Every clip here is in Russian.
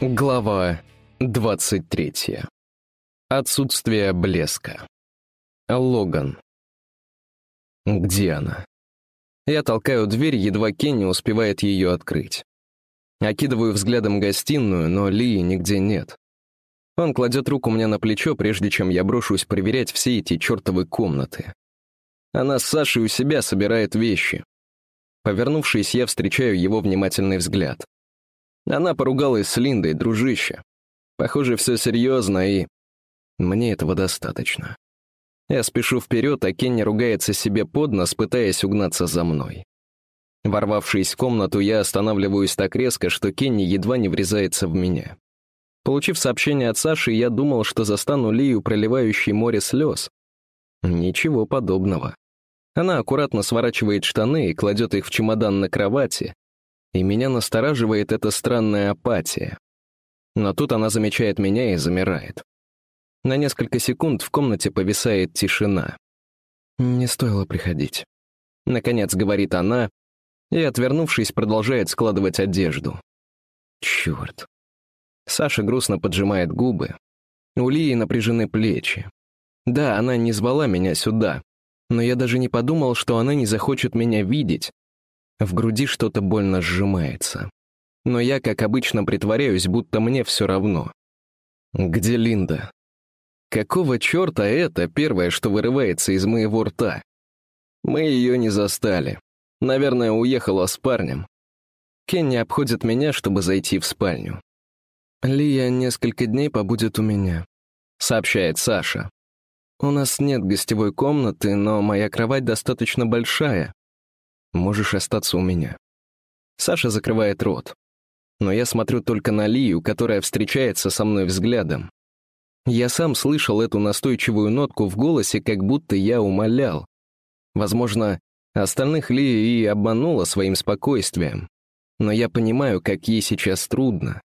Глава 23. Отсутствие блеска. Логан. Где она? Я толкаю дверь, едва Кенни успевает ее открыть. Окидываю взглядом гостиную, но Лии нигде нет. Он кладет руку мне на плечо, прежде чем я брошусь проверять все эти чертовы комнаты. Она с Сашей у себя собирает вещи. Повернувшись, я встречаю его внимательный взгляд. Она поругалась с Линдой, дружище. Похоже, все серьезно, и... Мне этого достаточно. Я спешу вперед, а Кенни ругается себе под нос, пытаясь угнаться за мной. Ворвавшись в комнату, я останавливаюсь так резко, что Кенни едва не врезается в меня. Получив сообщение от Саши, я думал, что застану Лию, проливающей море слез. Ничего подобного. Она аккуратно сворачивает штаны и кладет их в чемодан на кровати, и меня настораживает эта странная апатия. Но тут она замечает меня и замирает. На несколько секунд в комнате повисает тишина. «Не стоило приходить». Наконец говорит она, и, отвернувшись, продолжает складывать одежду. Черт. Саша грустно поджимает губы. У Лии напряжены плечи. Да, она не звала меня сюда, но я даже не подумал, что она не захочет меня видеть, в груди что-то больно сжимается. Но я, как обычно, притворяюсь, будто мне все равно. Где Линда? Какого черта это первое, что вырывается из моего рта? Мы ее не застали. Наверное, уехала с парнем. Кенни обходит меня, чтобы зайти в спальню. «Лия несколько дней побудет у меня», — сообщает Саша. «У нас нет гостевой комнаты, но моя кровать достаточно большая, Можешь остаться у меня». Саша закрывает рот. Но я смотрю только на Лию, которая встречается со мной взглядом. Я сам слышал эту настойчивую нотку в голосе, как будто я умолял. Возможно, остальных Лия и обманула своим спокойствием. Но я понимаю, как ей сейчас трудно.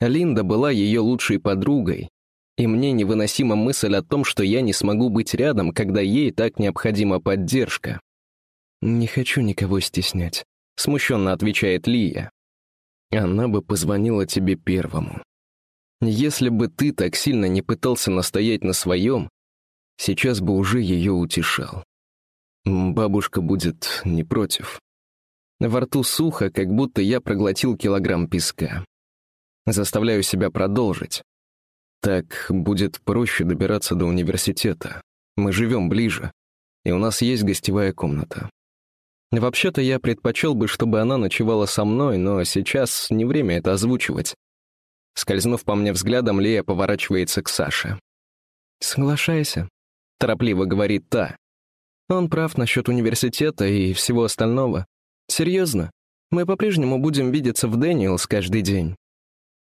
Линда была ее лучшей подругой, и мне невыносима мысль о том, что я не смогу быть рядом, когда ей так необходима поддержка. «Не хочу никого стеснять», — смущенно отвечает Лия. «Она бы позвонила тебе первому. Если бы ты так сильно не пытался настоять на своем, сейчас бы уже ее утешал. Бабушка будет не против». Во рту сухо, как будто я проглотил килограмм песка. Заставляю себя продолжить. Так будет проще добираться до университета. Мы живем ближе, и у нас есть гостевая комната. Вообще-то я предпочел бы, чтобы она ночевала со мной, но сейчас не время это озвучивать. Скользнув по мне взглядом, Лея поворачивается к Саше. «Соглашайся», — торопливо говорит та. «Он прав насчет университета и всего остального. Серьезно, мы по-прежнему будем видеться в Дэниелс каждый день».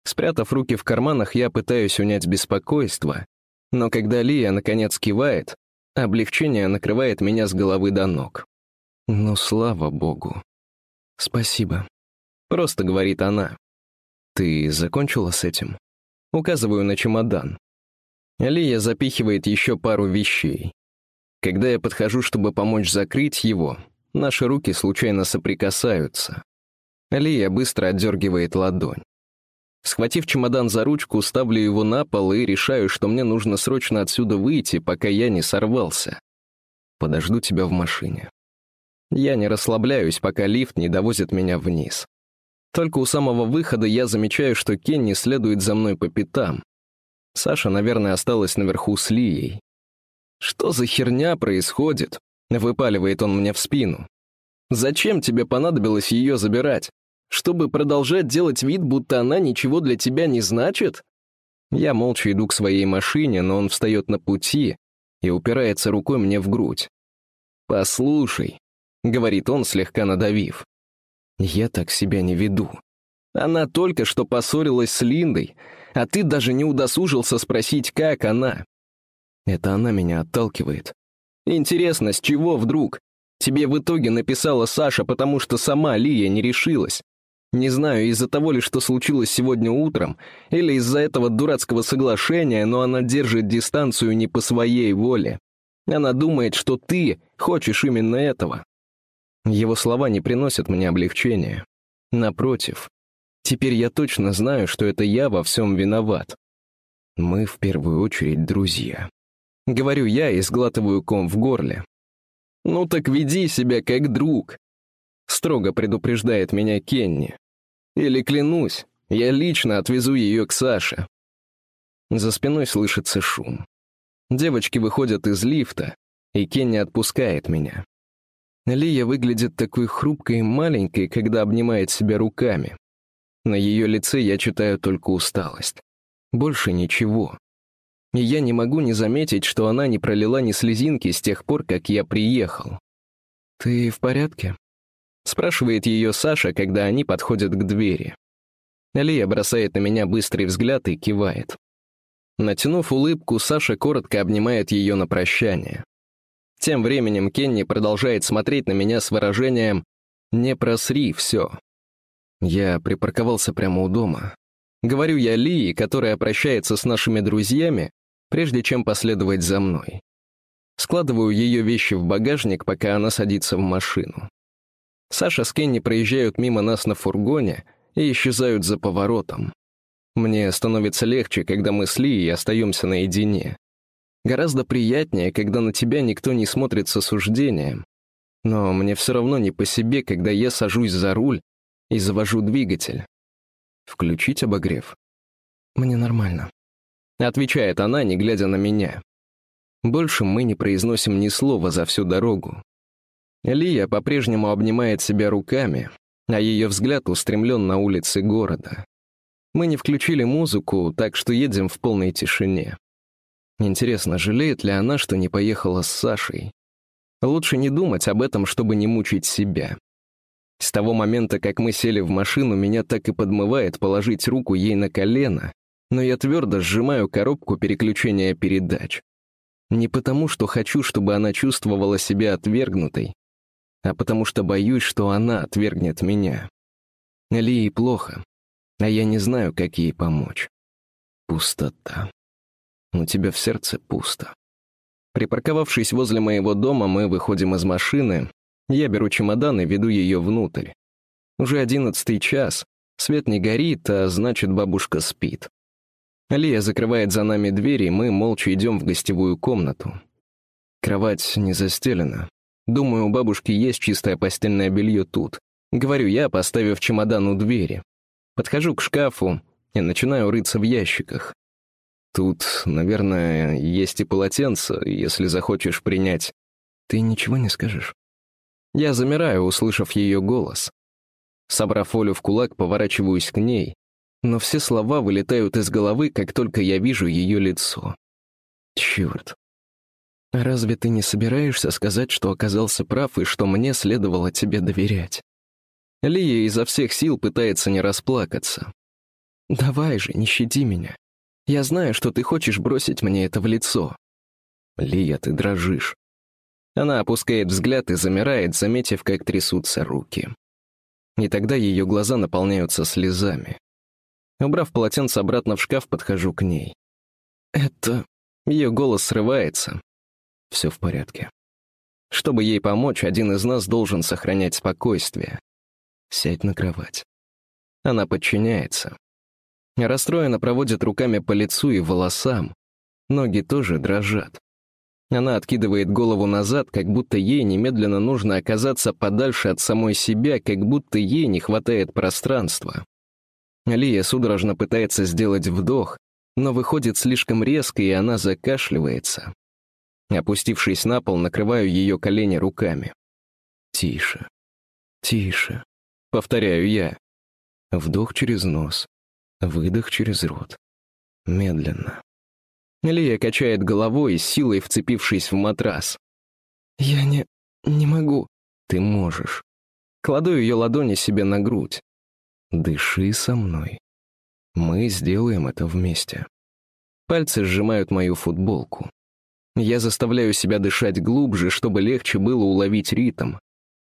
Спрятав руки в карманах, я пытаюсь унять беспокойство, но когда Лия наконец кивает, облегчение накрывает меня с головы до ног. Ну, слава богу. Спасибо. Просто говорит она. Ты закончила с этим? Указываю на чемодан. Лия запихивает еще пару вещей. Когда я подхожу, чтобы помочь закрыть его, наши руки случайно соприкасаются. Лия быстро отдергивает ладонь. Схватив чемодан за ручку, ставлю его на пол и решаю, что мне нужно срочно отсюда выйти, пока я не сорвался. Подожду тебя в машине. Я не расслабляюсь, пока лифт не довозит меня вниз. Только у самого выхода я замечаю, что Кенни следует за мной по пятам. Саша, наверное, осталась наверху с Лией. «Что за херня происходит?» — выпаливает он мне в спину. «Зачем тебе понадобилось ее забирать? Чтобы продолжать делать вид, будто она ничего для тебя не значит?» Я молча иду к своей машине, но он встает на пути и упирается рукой мне в грудь. «Послушай, — говорит он, слегка надавив. «Я так себя не веду. Она только что поссорилась с Линдой, а ты даже не удосужился спросить, как она. Это она меня отталкивает. Интересно, с чего вдруг? Тебе в итоге написала Саша, потому что сама Лия не решилась. Не знаю, из-за того ли, что случилось сегодня утром, или из-за этого дурацкого соглашения, но она держит дистанцию не по своей воле. Она думает, что ты хочешь именно этого. Его слова не приносят мне облегчения. Напротив, Теперь я точно знаю, что это я во всем виноват. Мы в первую очередь друзья. Говорю я и сглатываю ком в горле. «Ну так веди себя как друг», — строго предупреждает меня Кенни. «Или клянусь, я лично отвезу ее к Саше». За спиной слышится шум. Девочки выходят из лифта, и Кенни отпускает меня. Лия выглядит такой хрупкой и маленькой, когда обнимает себя руками. На ее лице я читаю только усталость. Больше ничего и я не могу не заметить, что она не пролила ни слезинки с тех пор, как я приехал. «Ты в порядке?» — спрашивает ее Саша, когда они подходят к двери. Лия бросает на меня быстрый взгляд и кивает. Натянув улыбку, Саша коротко обнимает ее на прощание. Тем временем Кенни продолжает смотреть на меня с выражением «Не просри все». Я припарковался прямо у дома. Говорю я Лии, которая прощается с нашими друзьями, прежде чем последовать за мной. Складываю ее вещи в багажник, пока она садится в машину. Саша с Кенни проезжают мимо нас на фургоне и исчезают за поворотом. Мне становится легче, когда мы с Ли остаемся наедине. Гораздо приятнее, когда на тебя никто не смотрит с осуждением. Но мне все равно не по себе, когда я сажусь за руль и завожу двигатель. Включить обогрев? Мне нормально. Отвечает она, не глядя на меня. Больше мы не произносим ни слова за всю дорогу. Лия по-прежнему обнимает себя руками, а ее взгляд устремлен на улицы города. Мы не включили музыку, так что едем в полной тишине. Интересно, жалеет ли она, что не поехала с Сашей? Лучше не думать об этом, чтобы не мучить себя. С того момента, как мы сели в машину, меня так и подмывает положить руку ей на колено но я твердо сжимаю коробку переключения передач. Не потому, что хочу, чтобы она чувствовала себя отвергнутой, а потому что боюсь, что она отвергнет меня. Лии плохо, а я не знаю, как ей помочь. Пустота. У тебя в сердце пусто. Припарковавшись возле моего дома, мы выходим из машины. Я беру чемодан и веду ее внутрь. Уже одиннадцатый час, свет не горит, а значит, бабушка спит. Лия закрывает за нами дверь, и мы молча идем в гостевую комнату. Кровать не застелена. Думаю, у бабушки есть чистое постельное белье тут. Говорю я, поставив чемодан у двери. Подхожу к шкафу и начинаю рыться в ящиках. Тут, наверное, есть и полотенце, если захочешь принять. Ты ничего не скажешь? Я замираю, услышав ее голос. Собрав волю в кулак, поворачиваюсь к ней но все слова вылетают из головы, как только я вижу ее лицо. Черт. Разве ты не собираешься сказать, что оказался прав и что мне следовало тебе доверять? Лия изо всех сил пытается не расплакаться. «Давай же, не щади меня. Я знаю, что ты хочешь бросить мне это в лицо». «Лия, ты дрожишь». Она опускает взгляд и замирает, заметив, как трясутся руки. И тогда ее глаза наполняются слезами. Убрав полотенце обратно в шкаф, подхожу к ней. «Это...» Ее голос срывается. Все в порядке. Чтобы ей помочь, один из нас должен сохранять спокойствие. Сядь на кровать. Она подчиняется. Расстроенно проводит руками по лицу и волосам. Ноги тоже дрожат. Она откидывает голову назад, как будто ей немедленно нужно оказаться подальше от самой себя, как будто ей не хватает пространства. Лия судорожно пытается сделать вдох, но выходит слишком резко, и она закашливается. Опустившись на пол, накрываю ее колени руками. «Тише, тише», — повторяю я. Вдох через нос, выдох через рот. Медленно. Лия качает головой, силой вцепившись в матрас. «Я не... не могу». «Ты можешь». Кладу ее ладони себе на грудь. Дыши со мной. Мы сделаем это вместе. Пальцы сжимают мою футболку. Я заставляю себя дышать глубже, чтобы легче было уловить ритм.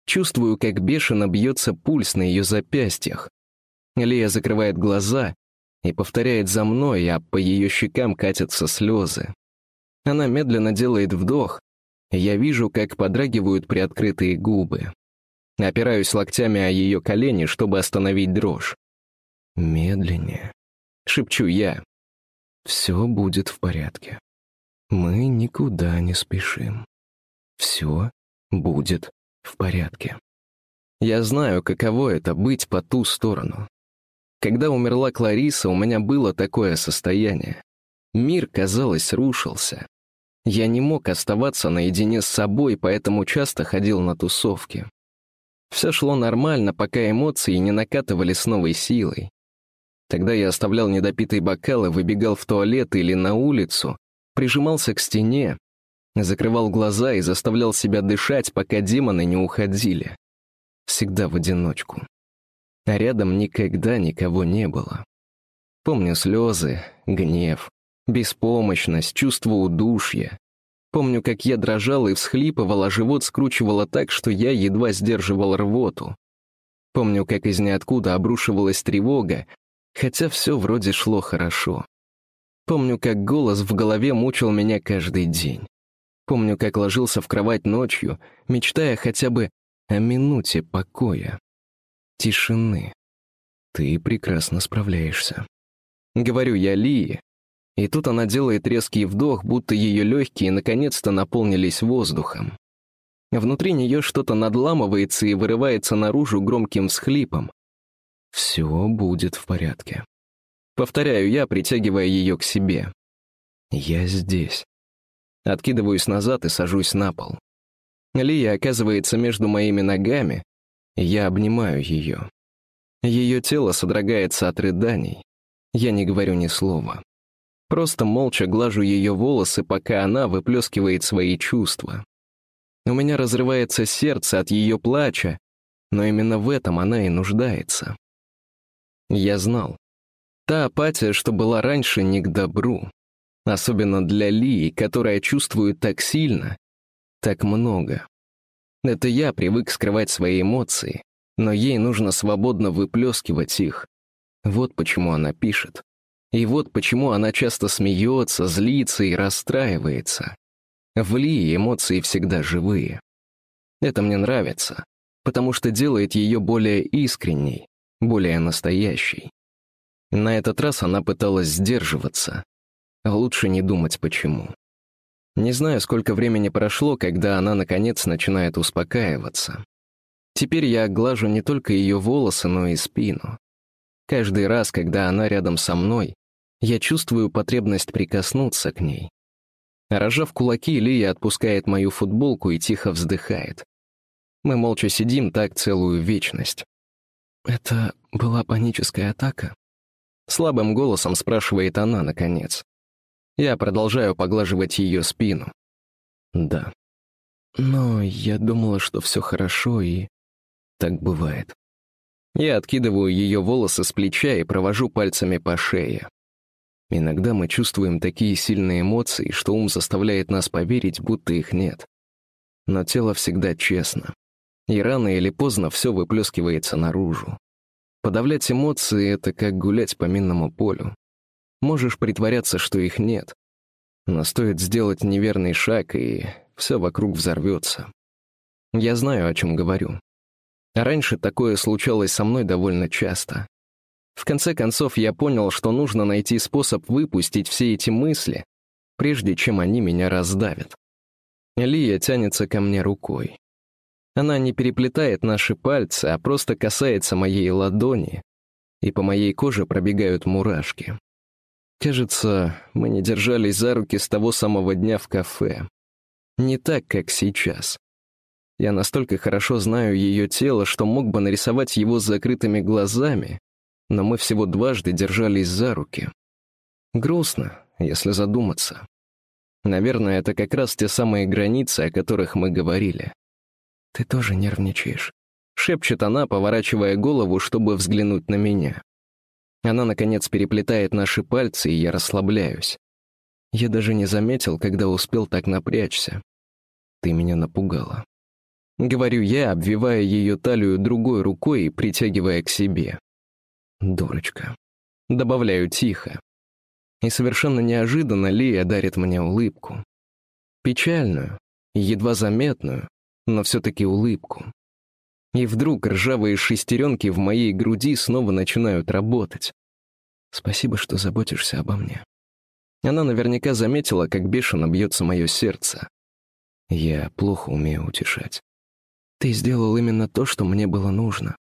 Чувствую, как бешено бьется пульс на ее запястьях. Лия закрывает глаза и повторяет за мной, а по ее щекам катятся слезы. Она медленно делает вдох, и я вижу, как подрагивают приоткрытые губы. Опираюсь локтями о ее колени, чтобы остановить дрожь. Медленнее. Шепчу я. Все будет в порядке. Мы никуда не спешим. Все будет в порядке. Я знаю, каково это — быть по ту сторону. Когда умерла Клариса, у меня было такое состояние. Мир, казалось, рушился. Я не мог оставаться наедине с собой, поэтому часто ходил на тусовки. Все шло нормально, пока эмоции не накатывали с новой силой. Тогда я оставлял недопитые бокалы, выбегал в туалет или на улицу, прижимался к стене, закрывал глаза и заставлял себя дышать, пока демоны не уходили. Всегда в одиночку. А рядом никогда никого не было. Помню слезы, гнев, беспомощность, чувство удушья. Помню, как я дрожал и всхлипывал, а живот скручивало так, что я едва сдерживал рвоту. Помню, как из ниоткуда обрушивалась тревога, хотя все вроде шло хорошо. Помню, как голос в голове мучил меня каждый день. Помню, как ложился в кровать ночью, мечтая хотя бы о минуте покоя. Тишины. Ты прекрасно справляешься. Говорю я Лии, и тут она делает резкий вдох, будто ее легкие наконец-то наполнились воздухом. Внутри нее что-то надламывается и вырывается наружу громким всхлипом. «Все будет в порядке». Повторяю я, притягивая ее к себе. «Я здесь». Откидываюсь назад и сажусь на пол. Лия оказывается между моими ногами, я обнимаю ее. Ее тело содрогается от рыданий. Я не говорю ни слова. Просто молча глажу ее волосы, пока она выплескивает свои чувства. У меня разрывается сердце от ее плача, но именно в этом она и нуждается. Я знал. Та апатия, что была раньше, не к добру. Особенно для Лии, которая чувствует так сильно, так много. Это я привык скрывать свои эмоции, но ей нужно свободно выплескивать их. Вот почему она пишет. И вот почему она часто смеется, злится и расстраивается. В Ли эмоции всегда живые. Это мне нравится, потому что делает ее более искренней, более настоящей. На этот раз она пыталась сдерживаться. Лучше не думать почему. Не знаю, сколько времени прошло, когда она, наконец, начинает успокаиваться. Теперь я глажу не только ее волосы, но и спину. Каждый раз, когда она рядом со мной, я чувствую потребность прикоснуться к ней. Рожав кулаки, Лия отпускает мою футболку и тихо вздыхает. Мы молча сидим так целую вечность. «Это была паническая атака?» Слабым голосом спрашивает она, наконец. Я продолжаю поглаживать ее спину. «Да. Но я думала, что все хорошо, и так бывает». Я откидываю ее волосы с плеча и провожу пальцами по шее. Иногда мы чувствуем такие сильные эмоции, что ум заставляет нас поверить, будто их нет. Но тело всегда честно. И рано или поздно все выплескивается наружу. Подавлять эмоции — это как гулять по минному полю. Можешь притворяться, что их нет. Но стоит сделать неверный шаг, и все вокруг взорвется. Я знаю, о чем говорю. Раньше такое случалось со мной довольно часто. В конце концов, я понял, что нужно найти способ выпустить все эти мысли, прежде чем они меня раздавят. Лия тянется ко мне рукой. Она не переплетает наши пальцы, а просто касается моей ладони, и по моей коже пробегают мурашки. Кажется, мы не держались за руки с того самого дня в кафе. Не так, как сейчас. Я настолько хорошо знаю ее тело, что мог бы нарисовать его с закрытыми глазами, но мы всего дважды держались за руки. Грустно, если задуматься. Наверное, это как раз те самые границы, о которых мы говорили. «Ты тоже нервничаешь», — шепчет она, поворачивая голову, чтобы взглянуть на меня. Она, наконец, переплетает наши пальцы, и я расслабляюсь. Я даже не заметил, когда успел так напрячься. Ты меня напугала. Говорю я, обвивая ее талию другой рукой и притягивая к себе. Дурочка. Добавляю тихо. И совершенно неожиданно Лия дарит мне улыбку. Печальную, едва заметную, но все-таки улыбку. И вдруг ржавые шестеренки в моей груди снова начинают работать. Спасибо, что заботишься обо мне. Она наверняка заметила, как бешено бьется мое сердце. Я плохо умею утешать. Ты сделал именно то, что мне было нужно.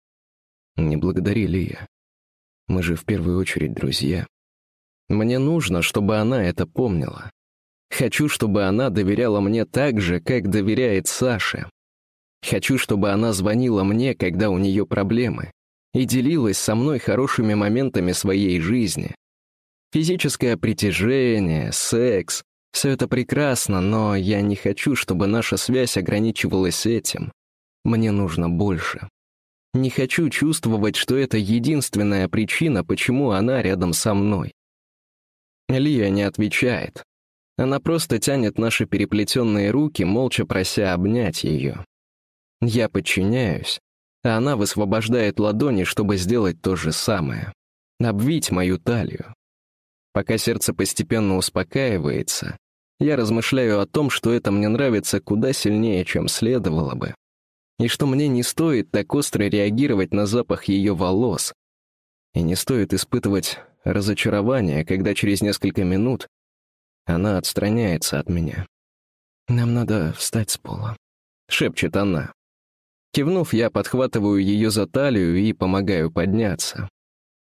Не благодари, Лия. Мы же в первую очередь друзья. Мне нужно, чтобы она это помнила. Хочу, чтобы она доверяла мне так же, как доверяет Саше. Хочу, чтобы она звонила мне, когда у нее проблемы, и делилась со мной хорошими моментами своей жизни. Физическое притяжение, секс — все это прекрасно, но я не хочу, чтобы наша связь ограничивалась этим. Мне нужно больше. Не хочу чувствовать, что это единственная причина, почему она рядом со мной. Лия не отвечает. Она просто тянет наши переплетенные руки, молча прося обнять ее. Я подчиняюсь, а она высвобождает ладони, чтобы сделать то же самое. Обвить мою талию. Пока сердце постепенно успокаивается, я размышляю о том, что это мне нравится куда сильнее, чем следовало бы и что мне не стоит так остро реагировать на запах ее волос, и не стоит испытывать разочарование, когда через несколько минут она отстраняется от меня. «Нам надо встать с пола», — шепчет она. Кивнув, я подхватываю ее за талию и помогаю подняться.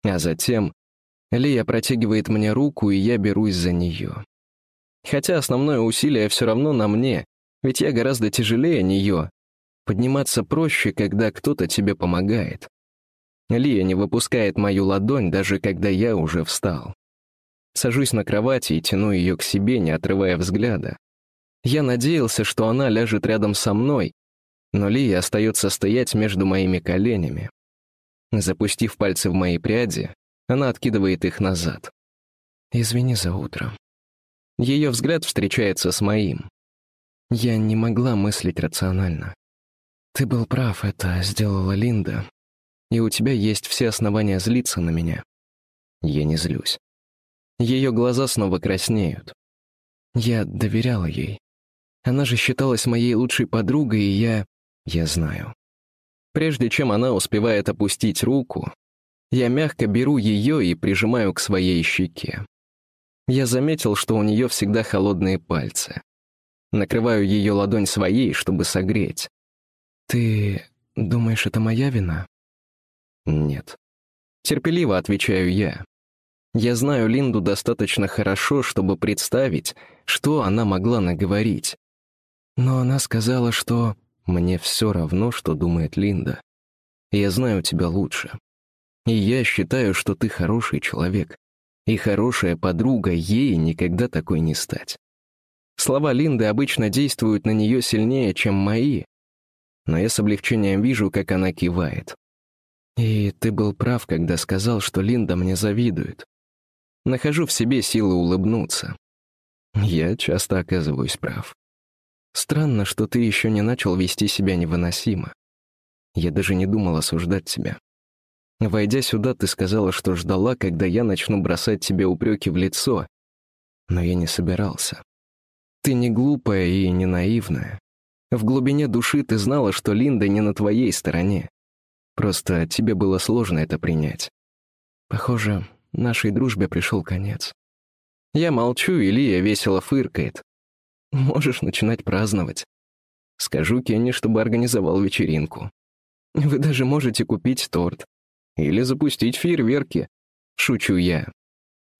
А затем Лия протягивает мне руку, и я берусь за нее. Хотя основное усилие все равно на мне, ведь я гораздо тяжелее нее, Подниматься проще, когда кто-то тебе помогает. Лия не выпускает мою ладонь, даже когда я уже встал. Сажусь на кровати и тяну ее к себе, не отрывая взгляда. Я надеялся, что она ляжет рядом со мной, но Лия остается стоять между моими коленями. Запустив пальцы в мои пряди, она откидывает их назад. «Извини за утро». Ее взгляд встречается с моим. Я не могла мыслить рационально. Ты был прав, это сделала Линда. И у тебя есть все основания злиться на меня. Я не злюсь. Ее глаза снова краснеют. Я доверяла ей. Она же считалась моей лучшей подругой, и я... Я знаю. Прежде чем она успевает опустить руку, я мягко беру ее и прижимаю к своей щеке. Я заметил, что у нее всегда холодные пальцы. Накрываю ее ладонь своей, чтобы согреть. «Ты думаешь, это моя вина?» «Нет». Терпеливо отвечаю я. Я знаю Линду достаточно хорошо, чтобы представить, что она могла наговорить. Но она сказала, что «мне все равно, что думает Линда. Я знаю тебя лучше. И я считаю, что ты хороший человек. И хорошая подруга, ей никогда такой не стать». Слова Линды обычно действуют на нее сильнее, чем мои, но я с облегчением вижу, как она кивает. И ты был прав, когда сказал, что Линда мне завидует. Нахожу в себе силы улыбнуться. Я часто оказываюсь прав. Странно, что ты еще не начал вести себя невыносимо. Я даже не думал осуждать тебя. Войдя сюда, ты сказала, что ждала, когда я начну бросать тебе упреки в лицо, но я не собирался. Ты не глупая и не наивная. В глубине души ты знала, что Линда не на твоей стороне. Просто тебе было сложно это принять. Похоже, нашей дружбе пришел конец. Я молчу, и Лия весело фыркает. Можешь начинать праздновать. Скажу Кенни, чтобы организовал вечеринку. Вы даже можете купить торт. Или запустить фейерверки. Шучу я.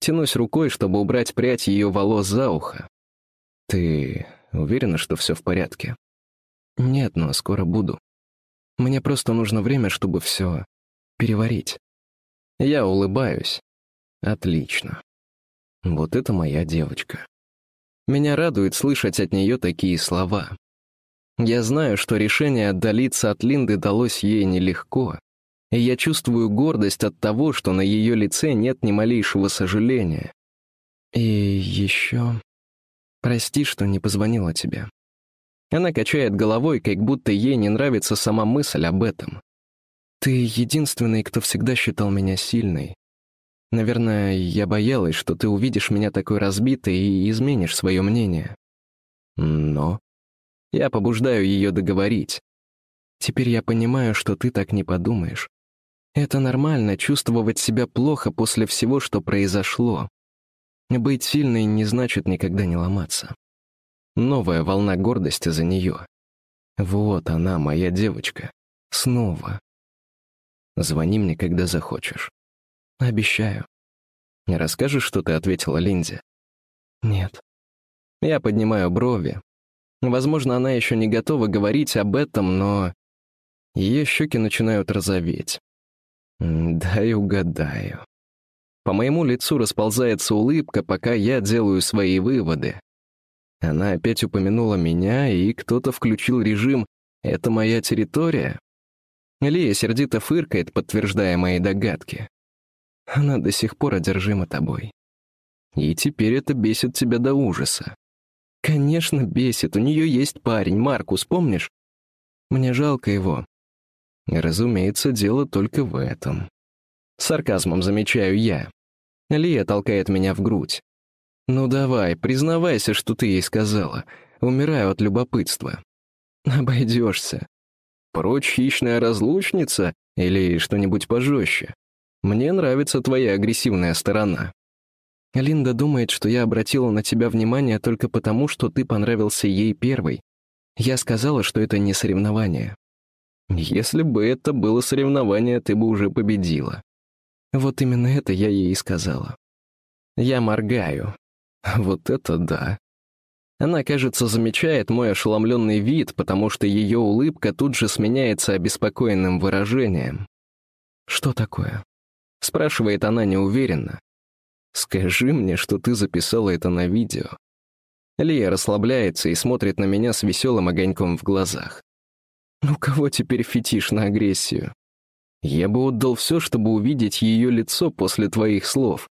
Тянусь рукой, чтобы убрать прядь ее волос за ухо. Ты уверена, что все в порядке? Нет, но скоро буду. Мне просто нужно время, чтобы все переварить. Я улыбаюсь. Отлично. Вот это моя девочка. Меня радует слышать от нее такие слова. Я знаю, что решение отдалиться от Линды далось ей нелегко, и я чувствую гордость от того, что на ее лице нет ни малейшего сожаления. И еще... Прости, что не позвонила тебе. Она качает головой, как будто ей не нравится сама мысль об этом. «Ты единственный, кто всегда считал меня сильной. Наверное, я боялась, что ты увидишь меня такой разбитой и изменишь свое мнение. Но...» Я побуждаю ее договорить. Теперь я понимаю, что ты так не подумаешь. Это нормально чувствовать себя плохо после всего, что произошло. Быть сильной не значит никогда не ломаться. Новая волна гордости за нее. Вот она, моя девочка. Снова. Звони мне, когда захочешь. Обещаю. Не расскажешь, что ты ответила Линде? Нет. Я поднимаю брови. Возможно, она еще не готова говорить об этом, но... Ее щеки начинают розоветь. Дай угадаю. По моему лицу расползается улыбка, пока я делаю свои выводы. Она опять упомянула меня, и кто-то включил режим «Это моя территория». Лия сердито фыркает, подтверждая мои догадки. Она до сих пор одержима тобой. И теперь это бесит тебя до ужаса. Конечно, бесит. У нее есть парень, Маркус, помнишь? Мне жалко его. Разумеется, дело только в этом. Сарказмом замечаю я. Лия толкает меня в грудь. «Ну давай, признавайся, что ты ей сказала. Умираю от любопытства». «Обойдешься. Прочь хищная разлучница или что-нибудь пожестче. Мне нравится твоя агрессивная сторона». Линда думает, что я обратила на тебя внимание только потому, что ты понравился ей первой. Я сказала, что это не соревнование. Если бы это было соревнование, ты бы уже победила. Вот именно это я ей и сказала. Я моргаю. Вот это да. Она, кажется, замечает мой ошеломленный вид, потому что ее улыбка тут же сменяется обеспокоенным выражением. «Что такое?» — спрашивает она неуверенно. «Скажи мне, что ты записала это на видео». Лия расслабляется и смотрит на меня с веселым огоньком в глазах. «Ну кого теперь фетиш на агрессию?» Я бы отдал все, чтобы увидеть ее лицо после твоих слов.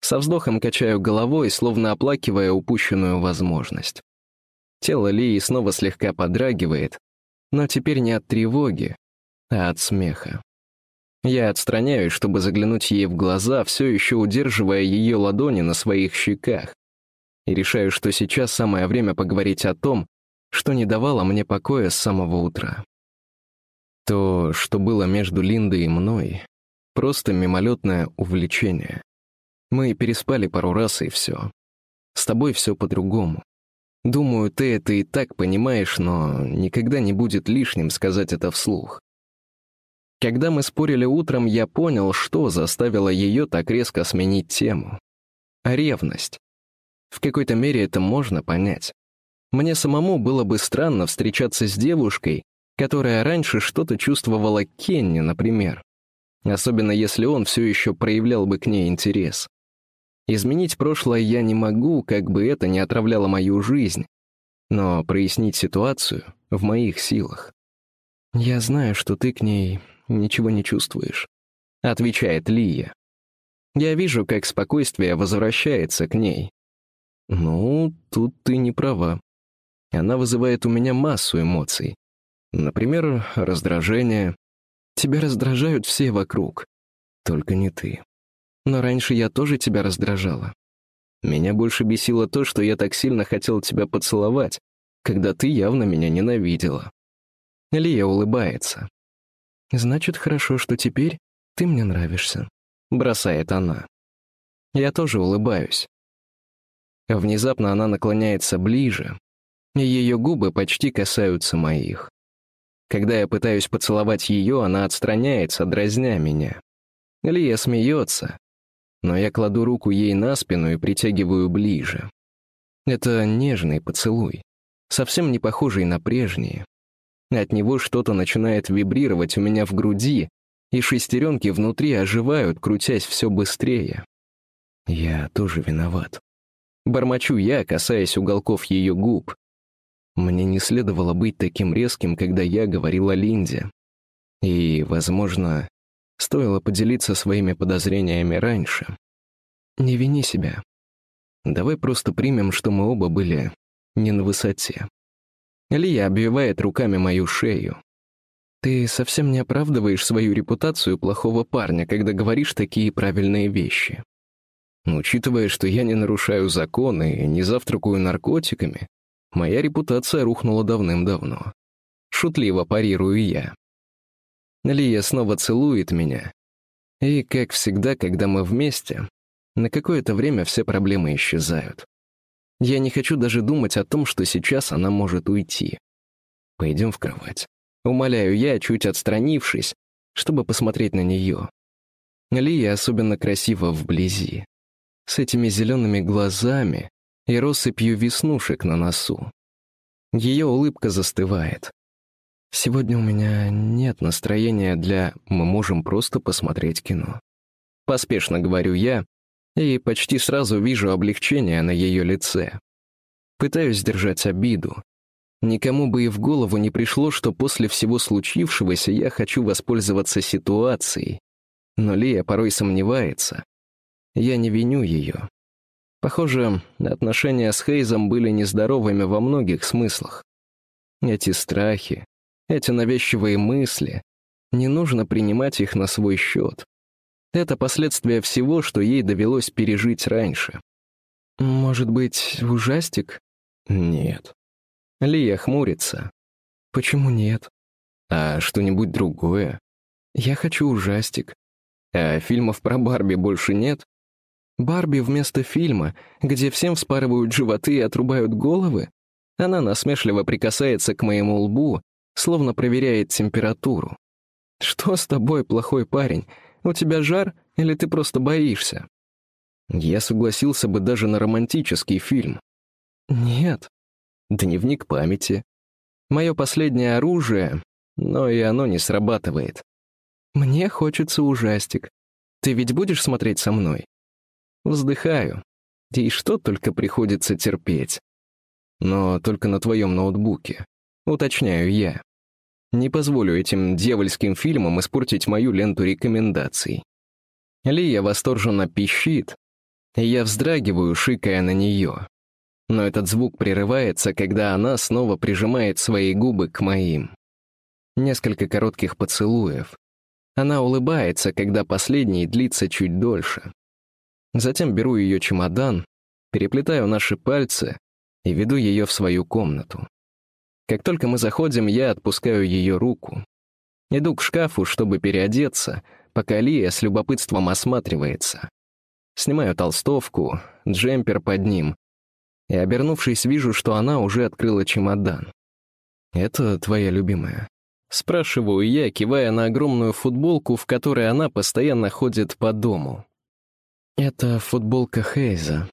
Со вздохом качаю головой, словно оплакивая упущенную возможность. Тело Лии снова слегка подрагивает, но теперь не от тревоги, а от смеха. Я отстраняюсь, чтобы заглянуть ей в глаза, все еще удерживая ее ладони на своих щеках, и решаю, что сейчас самое время поговорить о том, что не давало мне покоя с самого утра. То, что было между Линдой и мной, просто мимолетное увлечение. Мы переспали пару раз, и все. С тобой все по-другому. Думаю, ты это и так понимаешь, но никогда не будет лишним сказать это вслух. Когда мы спорили утром, я понял, что заставило ее так резко сменить тему. Ревность. В какой-то мере это можно понять. Мне самому было бы странно встречаться с девушкой, которая раньше что-то чувствовала к Кенни, например. Особенно если он все еще проявлял бы к ней интерес. Изменить прошлое я не могу, как бы это ни отравляло мою жизнь, но прояснить ситуацию в моих силах. «Я знаю, что ты к ней ничего не чувствуешь», — отвечает Лия. Я вижу, как спокойствие возвращается к ней. Ну, тут ты не права. Она вызывает у меня массу эмоций. Например, раздражение. Тебя раздражают все вокруг. Только не ты. Но раньше я тоже тебя раздражала. Меня больше бесило то, что я так сильно хотел тебя поцеловать, когда ты явно меня ненавидела. Лия улыбается. «Значит, хорошо, что теперь ты мне нравишься», — бросает она. Я тоже улыбаюсь. Внезапно она наклоняется ближе, и ее губы почти касаются моих. Когда я пытаюсь поцеловать ее, она отстраняется, дразня меня. Лия смеется, но я кладу руку ей на спину и притягиваю ближе. Это нежный поцелуй, совсем не похожий на прежние. От него что-то начинает вибрировать у меня в груди, и шестеренки внутри оживают, крутясь все быстрее. Я тоже виноват. Бормочу я, касаясь уголков ее губ, мне не следовало быть таким резким, когда я говорил о Линде. И, возможно, стоило поделиться своими подозрениями раньше. Не вини себя. Давай просто примем, что мы оба были не на высоте. Лия обвивает руками мою шею. Ты совсем не оправдываешь свою репутацию плохого парня, когда говоришь такие правильные вещи. Учитывая, что я не нарушаю законы и не завтракаю наркотиками, Моя репутация рухнула давным-давно. Шутливо парирую я. Лия снова целует меня. И, как всегда, когда мы вместе, на какое-то время все проблемы исчезают. Я не хочу даже думать о том, что сейчас она может уйти. Пойдем в кровать. Умоляю я, чуть отстранившись, чтобы посмотреть на нее. Лия особенно красива вблизи. С этими зелеными глазами и россыпью веснушек на носу. Ее улыбка застывает. Сегодня у меня нет настроения для «мы можем просто посмотреть кино». Поспешно говорю я, и почти сразу вижу облегчение на ее лице. Пытаюсь сдержать обиду. Никому бы и в голову не пришло, что после всего случившегося я хочу воспользоваться ситуацией. Но Лия порой сомневается. Я не виню ее. Похоже, отношения с Хейзом были нездоровыми во многих смыслах. Эти страхи, эти навязчивые мысли, не нужно принимать их на свой счет. Это последствия всего, что ей довелось пережить раньше. «Может быть, ужастик?» «Нет». Лия хмурится. «Почему нет?» «А что-нибудь другое?» «Я хочу ужастик». «А фильмов про Барби больше нет?» «Барби вместо фильма, где всем вспарывают животы и отрубают головы?» Она насмешливо прикасается к моему лбу, словно проверяет температуру. «Что с тобой, плохой парень? У тебя жар или ты просто боишься?» Я согласился бы даже на романтический фильм. Нет. Дневник памяти. Мое последнее оружие, но и оно не срабатывает. Мне хочется ужастик. Ты ведь будешь смотреть со мной? Вздыхаю. И что только приходится терпеть. Но только на твоем ноутбуке. Уточняю я. Не позволю этим дьявольским фильмам испортить мою ленту рекомендаций. Лия восторженно пищит, и я вздрагиваю, шикая на нее. Но этот звук прерывается, когда она снова прижимает свои губы к моим. Несколько коротких поцелуев. Она улыбается, когда последний длится чуть дольше. Затем беру ее чемодан, переплетаю наши пальцы и веду ее в свою комнату. Как только мы заходим, я отпускаю ее руку. Иду к шкафу, чтобы переодеться, пока Лия с любопытством осматривается. Снимаю толстовку, джемпер под ним, и, обернувшись, вижу, что она уже открыла чемодан. «Это твоя любимая?» Спрашиваю я, кивая на огромную футболку, в которой она постоянно ходит по дому. Это футболка Хейза.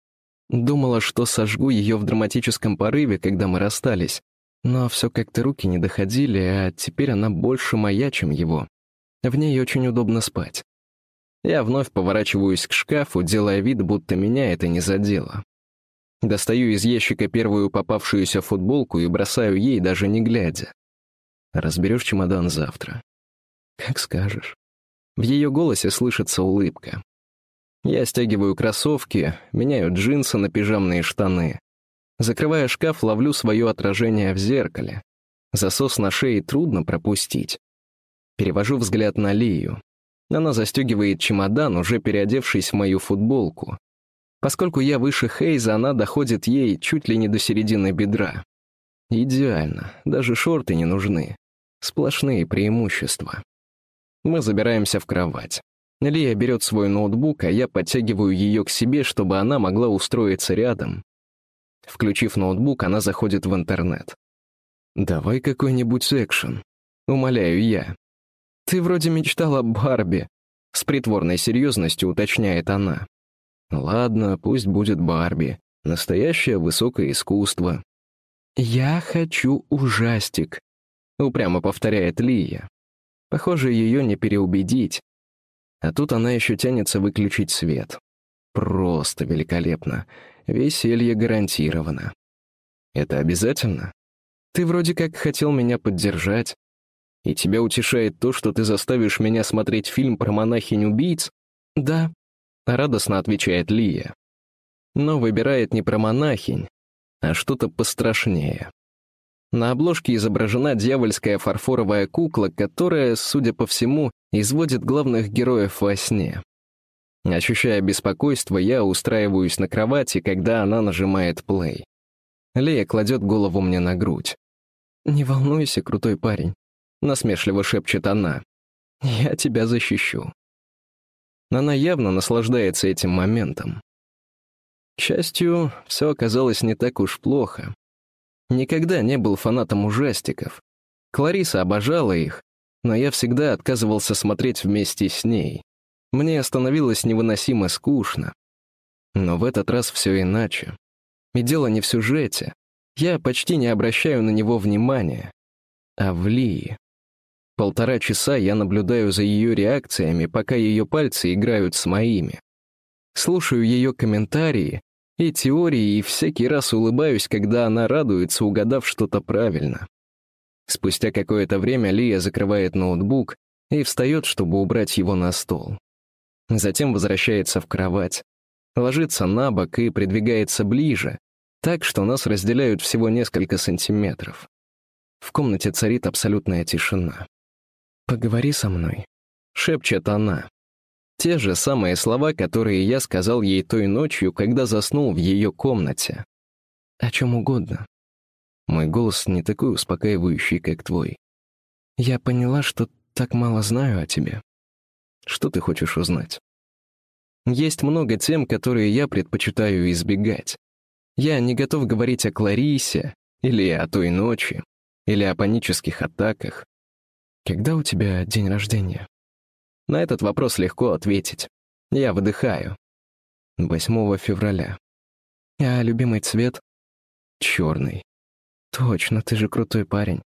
Думала, что сожгу ее в драматическом порыве, когда мы расстались, но все как-то руки не доходили, а теперь она больше моя, чем его. В ней очень удобно спать. Я вновь поворачиваюсь к шкафу, делая вид, будто меня это не задело. Достаю из ящика первую попавшуюся футболку и бросаю ей, даже не глядя. Разберешь чемодан завтра. Как скажешь. В ее голосе слышится улыбка. Я стягиваю кроссовки, меняю джинсы на пижамные штаны. Закрывая шкаф, ловлю свое отражение в зеркале. Засос на шее трудно пропустить. Перевожу взгляд на Лию. Она застегивает чемодан, уже переодевшись в мою футболку. Поскольку я выше Хейза, она доходит ей чуть ли не до середины бедра. Идеально, даже шорты не нужны. Сплошные преимущества. Мы забираемся в кровать. Лия берет свой ноутбук, а я подтягиваю ее к себе, чтобы она могла устроиться рядом, Включив ноутбук, она заходит в интернет. «Давай какой-нибудь экшен», — умоляю я. «Ты вроде мечтала Барби», — с притворной серьезностью уточняет она. «Ладно, пусть будет Барби. Настоящее высокое искусство». «Я хочу ужастик», — упрямо повторяет Лия. Похоже, ее не переубедить. А тут она еще тянется выключить свет. Просто великолепно. Веселье гарантировано. Это обязательно? Ты вроде как хотел меня поддержать. И тебя утешает то, что ты заставишь меня смотреть фильм про монахинь-убийц? Да, радостно отвечает Лия. Но выбирает не про монахинь, а что-то пострашнее. На обложке изображена дьявольская фарфоровая кукла, которая, судя по всему, изводит главных героев во сне. Ощущая беспокойство, я устраиваюсь на кровати, когда она нажимает плей. Лея кладет голову мне на грудь. «Не волнуйся, крутой парень», — насмешливо шепчет она. «Я тебя защищу». Она явно наслаждается этим моментом. К счастью, все оказалось не так уж плохо. Никогда не был фанатом ужастиков. Клариса обожала их, но я всегда отказывался смотреть вместе с ней. Мне становилось невыносимо скучно. Но в этот раз все иначе. И дело не в сюжете. Я почти не обращаю на него внимания. А в Лии. Полтора часа я наблюдаю за ее реакциями, пока ее пальцы играют с моими. Слушаю ее комментарии и теории, и всякий раз улыбаюсь, когда она радуется, угадав что-то правильно. Спустя какое-то время Лия закрывает ноутбук и встает, чтобы убрать его на стол. Затем возвращается в кровать, ложится на бок и придвигается ближе, так что нас разделяют всего несколько сантиметров. В комнате царит абсолютная тишина. «Поговори со мной», — шепчет она. Те же самые слова, которые я сказал ей той ночью, когда заснул в ее комнате. О чем угодно. Мой голос не такой успокаивающий, как твой. Я поняла, что так мало знаю о тебе. Что ты хочешь узнать? Есть много тем, которые я предпочитаю избегать. Я не готов говорить о Кларисе, или о той ночи, или о панических атаках. Когда у тебя день рождения? На этот вопрос легко ответить. Я выдыхаю. 8 февраля. А любимый цвет? Черный. Точно, ты же крутой парень.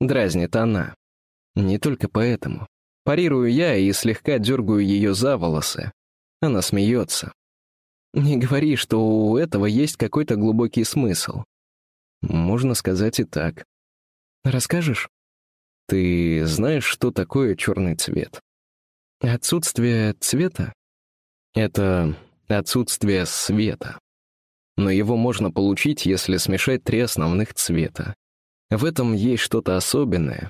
Дразнит она. Не только поэтому. Парирую я и слегка дергаю ее за волосы. Она смеется. Не говори, что у этого есть какой-то глубокий смысл. Можно сказать и так. Расскажешь? Ты знаешь, что такое черный цвет? Отсутствие цвета — это отсутствие света. Но его можно получить, если смешать три основных цвета. В этом есть что-то особенное.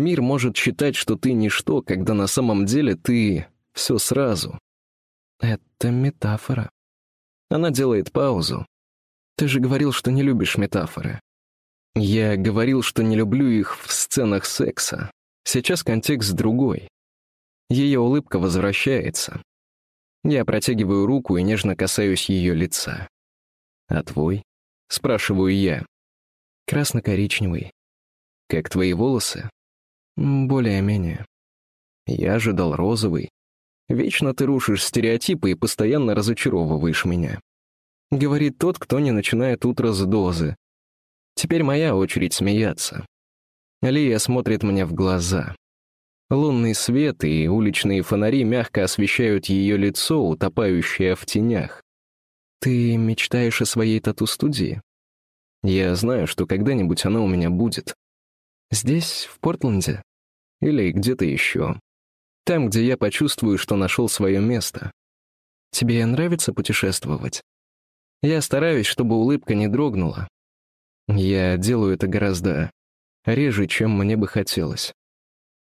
Мир может считать, что ты ничто, когда на самом деле ты все сразу. Это метафора. Она делает паузу. Ты же говорил, что не любишь метафоры. Я говорил, что не люблю их в сценах секса. Сейчас контекст другой. Ее улыбка возвращается. Я протягиваю руку и нежно касаюсь ее лица. «А твой?» — спрашиваю я. «Красно-коричневый. Как твои волосы?» «Более-менее». Я ожидал розовый. Вечно ты рушишь стереотипы и постоянно разочаровываешь меня. Говорит тот, кто не начинает утро с дозы. Теперь моя очередь смеяться. Лия смотрит мне в глаза. Лунный свет и уличные фонари мягко освещают ее лицо, утопающее в тенях. «Ты мечтаешь о своей тату-студии?» «Я знаю, что когда-нибудь она у меня будет. Здесь, в Портленде? Или где-то еще. Там, где я почувствую, что нашел свое место. Тебе нравится путешествовать?» Я стараюсь, чтобы улыбка не дрогнула. Я делаю это гораздо реже, чем мне бы хотелось.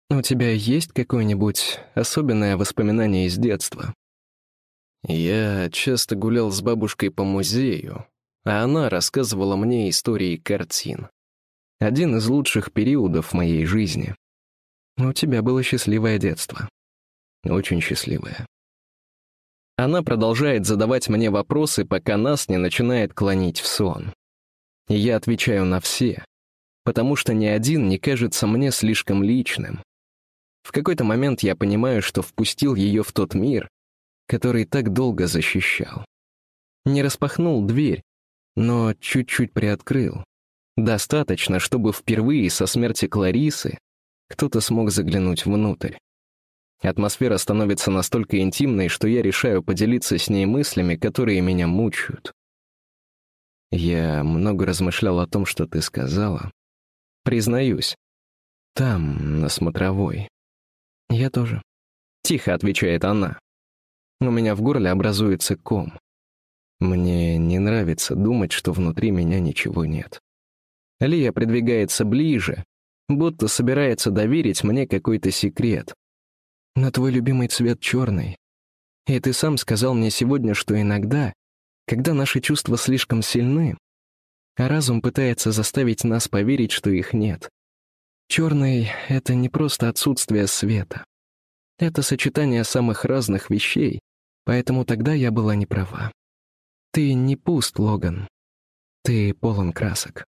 У тебя есть какое-нибудь особенное воспоминание из детства? Я часто гулял с бабушкой по музею, а она рассказывала мне истории картин. Один из лучших периодов моей жизни. У тебя было счастливое детство. Очень счастливое. Она продолжает задавать мне вопросы, пока нас не начинает клонить в сон. И я отвечаю на все, потому что ни один не кажется мне слишком личным. В какой-то момент я понимаю, что впустил ее в тот мир, который так долго защищал. Не распахнул дверь, но чуть-чуть приоткрыл. Достаточно, чтобы впервые со смерти Кларисы кто-то смог заглянуть внутрь. Атмосфера становится настолько интимной, что я решаю поделиться с ней мыслями, которые меня мучают. Я много размышлял о том, что ты сказала. Признаюсь, там, на смотровой. «Я тоже». Тихо отвечает она. У меня в горле образуется ком. Мне не нравится думать, что внутри меня ничего нет. Лия придвигается ближе, будто собирается доверить мне какой-то секрет. Но твой любимый цвет черный. И ты сам сказал мне сегодня, что иногда, когда наши чувства слишком сильны, а разум пытается заставить нас поверить, что их нет, Черный — это не просто отсутствие света. Это сочетание самых разных вещей, поэтому тогда я была не права. Ты не пуст, Логан. Ты полон красок.